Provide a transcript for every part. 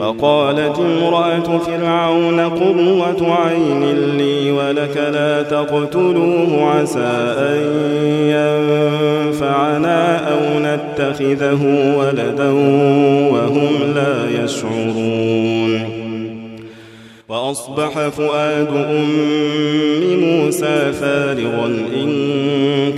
وقالت امرأة فرعون قرة عين لي ولك لا تقتلوه عسى أن ينفعنا أو نتخذه ولدا وهم لا يشعرون. وأصبح فؤاد أم موسى فارغا إن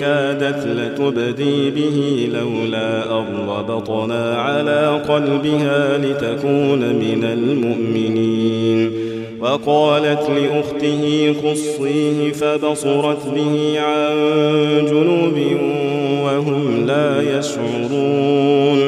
كادت لتبدي به لولا أن ربطنا على قلبها لتكون من المؤمنين. وقالت لأخته قصيه فبصرت به عن جنوب وهم لا يشعرون.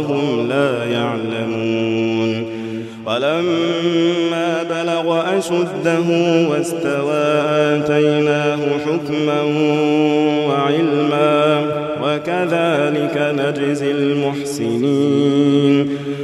أكثرهم لا يعلمون. ولما بلغ أشده واستوى آتيناه حكما وعلما وكذلك نجزي المحسنين.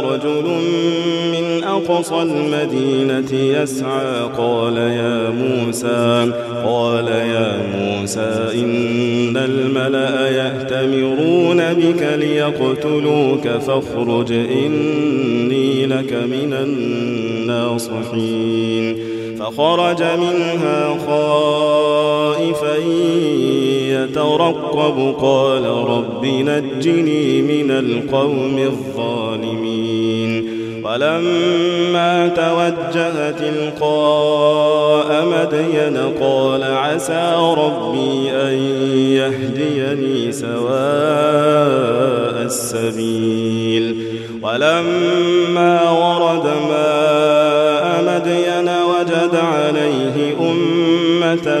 رجل من أقصى المدينة يسعى قال يا موسى قال يا موسى إن الملأ يأتمرون بك ليقتلوك فاخرج إني لك من الناصحين. فخرج منها خائفا يترقب قال رب نجني من القوم الظالمين ولما توجه تلقاء مدين قال عسى ربي أن يهديني سواء السبيل ولما ورد ماء مدين وجد عليه أمة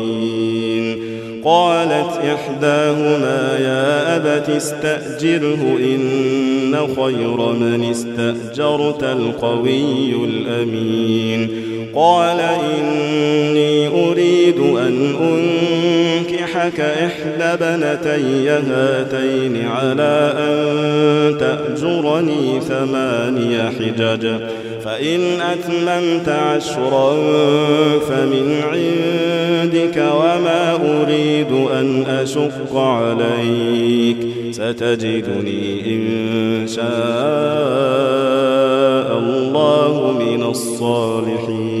قالت إحداهما يا أبت استأجره إن خير من استأجرت القوي الأمين. قال إني أريد أن أنكحك إحدى بنتي هاتين على أن تأجرني ثماني حجج فإن أتممت عشرا فمن عندك وما أريد أن أشق عليك ستجدني إن شاء الله من الصالحين.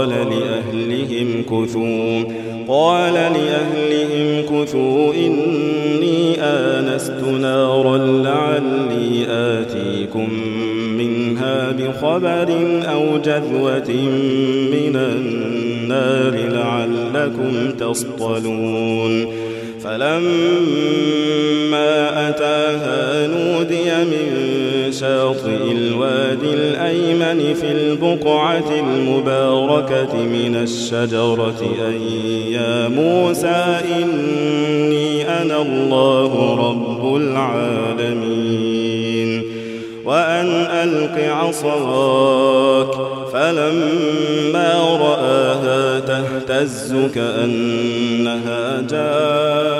قال لأهلهم كثوا. قال لأهلهم كثوا. إني آنست نارا لعلي آتيكم منها بخبر أو جذوة من النار لعلكم تصطلون. فلما أتاها نودي من شاطئ الوادي الأيمن في البقعة المباركة من الشجرة أي يا موسى إني أنا الله رب العالمين وأن ألق عصاك فلما رآها تهتز كأنها جان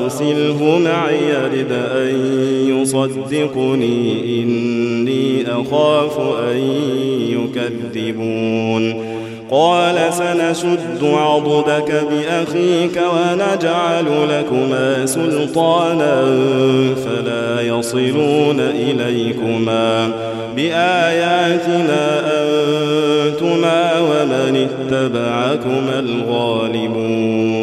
فأرسله معي رد أن يصدقني إني أخاف أن يكذبون. قال سنشد عضدك بأخيك ونجعل لكما سلطانا فلا يصلون إليكما. بآياتنا أنتما ومن اتبعكما الغالبون.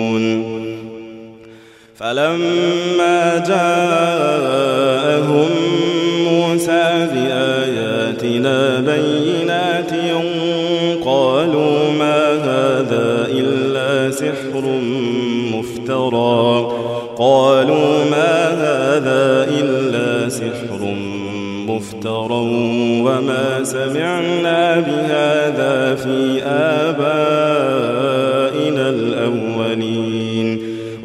فلما جاءهم موسى بآياتنا بينات قالوا ما هذا إلا سحر مفترى. قالوا ما هذا إلا سحر مفترى وما سمعنا بهذا في آبائنا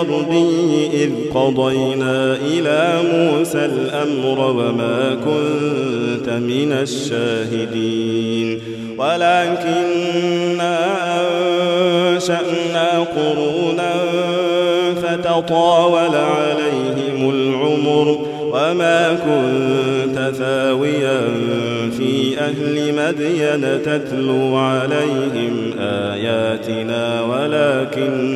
الغربي إذ قضينا إلى موسى الأمر وما كنت من الشاهدين. ولكننا أنشأنا قرونا فتطاول عليهم العمر وما كنت ثاويا في أهل مدين تتلو عليهم آياتنا. ولكننا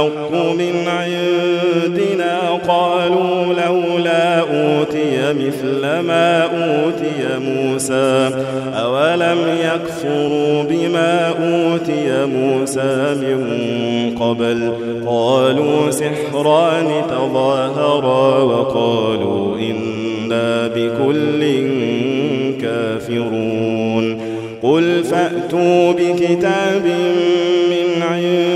الحق من عندنا قالوا لولا أوتي مثل ما أوتي موسى. أولم يكفروا بما أوتي موسى من قبل؟ قالوا سحران تظاهرا وقالوا إنا بكل كافرون. قل فأتوا بكتاب من عند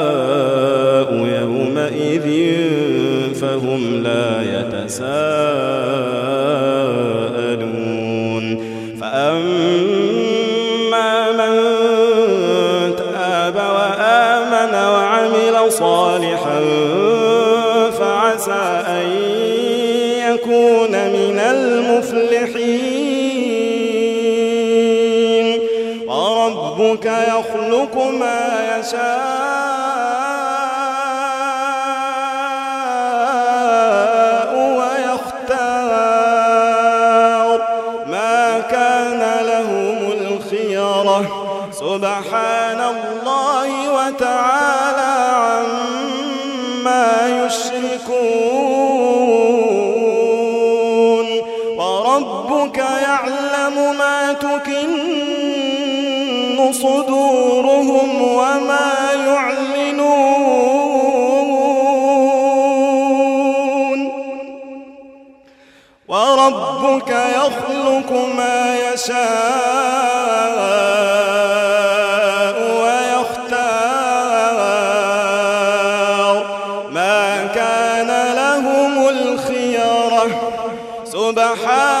فهم لا يتساءلون. فأما من تاب وآمن وعمل صالحا فعسى أن يكون من المفلحين. وربك يخلق ما يشاء سبحان الله وتعالى عما يشركون. وربك يعلم ما تكن صدورهم وما وربك يخلق ما يشاء ويختار. ما كان لهم الخيرة. سبحان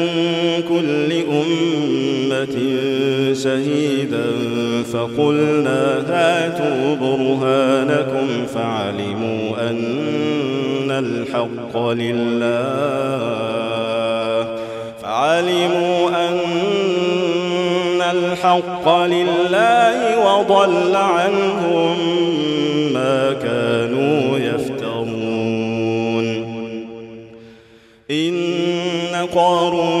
كل أمة شهيدا فقلنا هاتوا برهانكم فعلموا أن الحق لله فعلموا أن الحق لله وضل عنهم ما كانوا يفترون إن قارون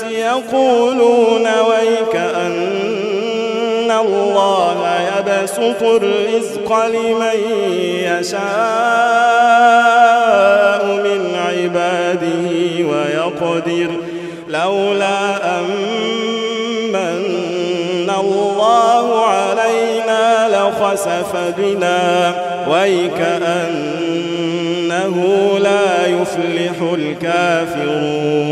يقولون ويك أن الله يبسط الرزق لمن يشاء من عباده ويقدر لولا أمن الله علينا لخسف بنا ويكأنه لا يفلح الكافرون